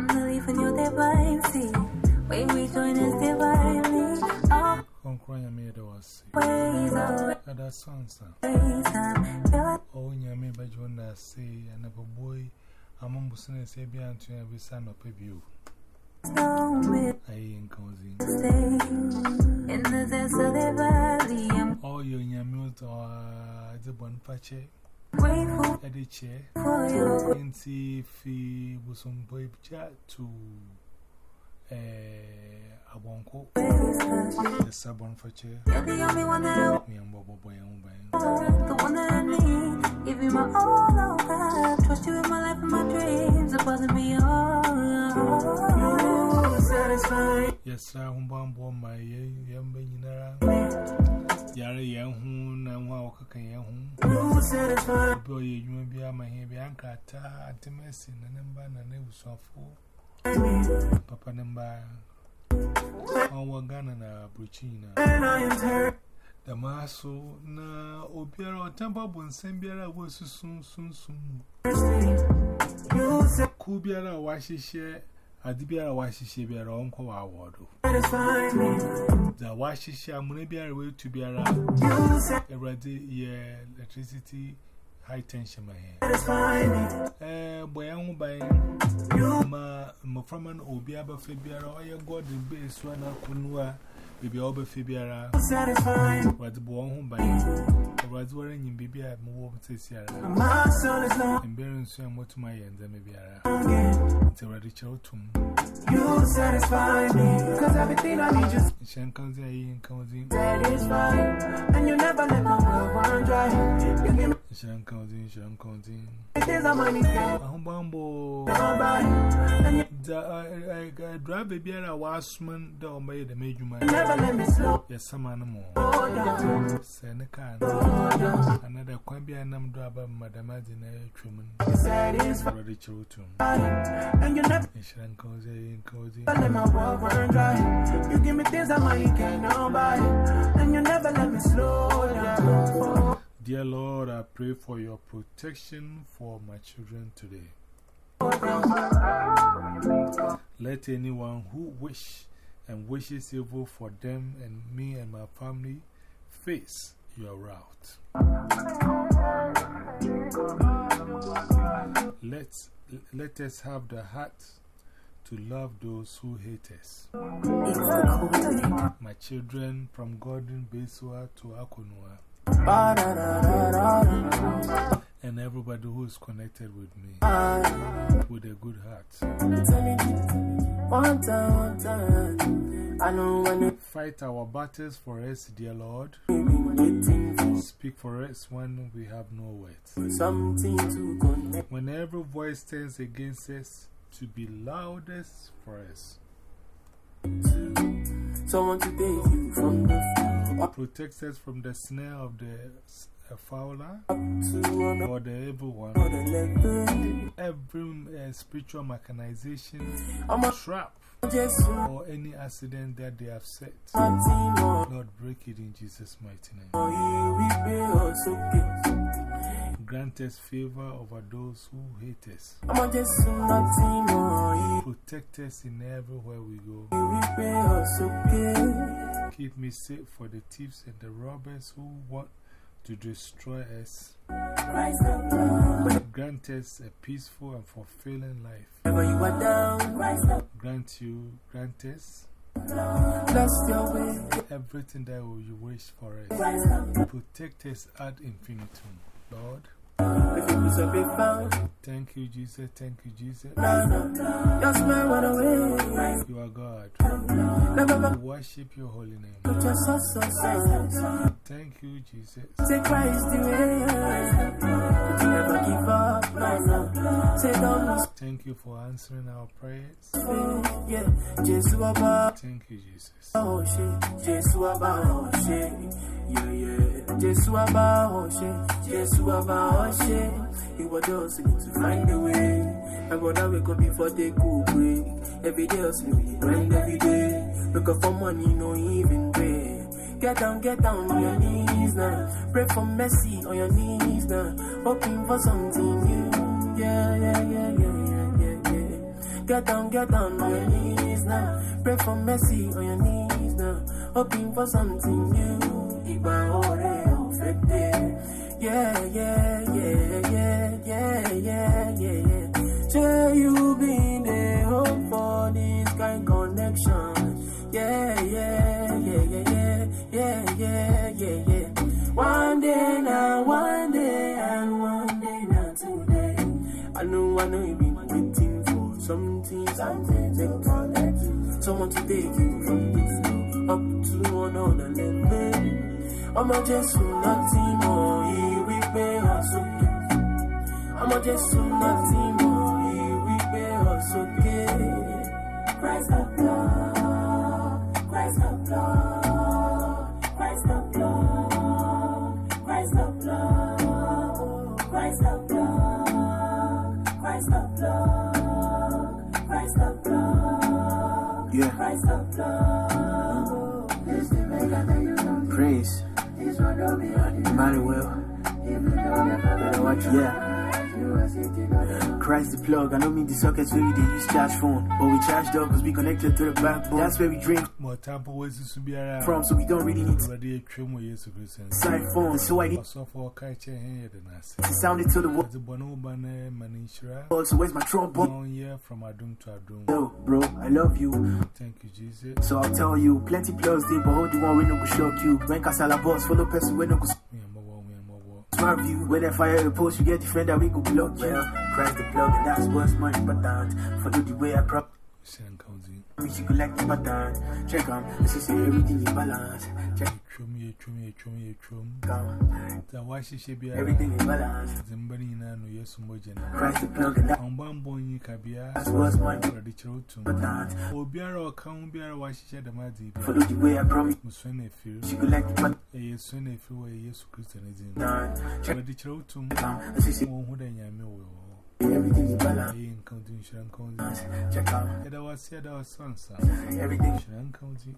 I'm the leaf in your divine sea. When we join us divinely, all Concroy, I made us. ways are Other songs, ways time. Your oh, you joined us, say, and a boy. Among Busson, say, be unto every son of a view. I ain't stay in the depths of the valley. I'm oh, All your yamut or the grateful at the chair. for your Inti fi busum boy chat to a bonko, ways. the sabon fache, You're the only one that I me and Bobo Boy and Bay. Yes, I am one born my young millionaire. Yara Yanhoon and Walker Yanhoon. Boy, you may be a my heavy anchor, Antimacy, and number, and it so full. Papa number. Our gun and a bruchina. The masso, na Opiera or Temple Bonsembiera was soon, soon, soon. Kubiara washes share. Adibiara washishe biara onko wa awodo. Za washishe amune electricity high tension my hand. Eh boya hu ban ma mframa no obi aba fe biara oye god base wa na kunwa bibi oba fe biara. Wadi bo hu ban. Everade wara nyim bibi a mo wo tesiara My soul is Emberin so am what my end and maybe ara. longing. It's already chotum. You satisfy me. Cause everything I need you Shan comes in, in comes in. satisfy. And you never let my well run dry. You give me Shan comes in, Shan comes in. things I money can A humbambo. buy. And you The drive baby ara was man, the omay the major man. never let me slow Yes, some animal. Slow down. Another quambia num drabber, Madame Adina Truman. Satisfy. Already chotum. And you never Shan comes in, in. let my well run dry. You give me things I money cannot buy. And you never let me slow down. Dear Lord, I pray for your protection for my children today. Let anyone who wish and wishes evil for them and me and my family face your route. Let, let us have the heart to love those who hate us. My children from Gordon Besua to Akonua and everybody who is connected with me with a good heart. One time, one time. I know when it Fight our battles for us, dear Lord. Speak for us when we have no words. When every voice turns against us, to be loudest for us. Someone to take you from the floor Protect us from the snare of the uh, fowler up to another or the evil one. level. Every uh, spiritual mechanization, I'm a trap, or any accident that they have set. Lord, break it in Jesus' mighty name. you, we pay us okay. Grant us favor over those who hate us. I'm a just team on Protect us in everywhere we go. you, we pay us okay. Keep me safe for the thieves and the robbers who want to destroy us. Rise up, Lord. Grant us a peaceful and fulfilling life. Whenever you are down, Grant you, grant us bless your way. everything that you wish for us. Protect us ad infinitum. Lord, if you was a big found, thank you, Jesus. Thank you, Jesus. no, no, your away. You are God. We worship your holy name. Thank you, Jesus. Thank you for answering our prayers. Thank you, Jesus. oh oh oh oh to find a way. I go that way go before they go break. Every day else we grind every day. Look up for money, no even pay. Get down, get down on your knees now. Pray for mercy on your knees now. Hoping for something new. Yeah, yeah, yeah, yeah, yeah, yeah. Get down, get down on your knees now. Pray for mercy on your knees now. Hoping for something new. Yeah, yeah, something, something to someone to take you from this up to another level. ọmọ jésù láti mọ ìwípé ọ̀sọ́kè ọmọ jésù láti mọ ìwípé ọ̀sọ́kè. Christ of God, Christ the blood, Christ the blood, Christ the blood, Christ the blood. Praise. Yeah. Christ of love. Yeah. Christ the plug. I know me the sockets where we they use charge phone. But we charge up because we connected to the backbone. That's where we drink More for ways to be around. from, so we don't really need to Already a trim with sign phone. So I need Also for catching here, the Nasi. to sound it to the The Bono Bane Manishra. world. So where's my trombone? One year from Adum to Adum. Yo, bro, I love you. Thank you, Jesus. So I'll tell you, plenty plus deep, but hold the one we no go shock you. When Casala boss, follow person we no go Me and Mobo, me and Mobo. smart you. When they fire the post, you get defender, we go block you. Christ the plug, and that's what's more important. Follow the way I prop. Shan County. We should collect the pattern. Check on, this is everything in balance. Check Trum, ye a chum, a chum, a chum. The wash is be everything in balance. The money in an yes, Mojana. On Bambo in Cabia, as was my rich road to Obiara or Cambiara wash the Madi. For the way I promised, Muswin a few. She could like a yes, when a few years Christianism. Rich road to Mojana. Everything's balance. Shiran County. Check out. Yeah, that was, yeah, that was song, sir. Everything. Shiran County.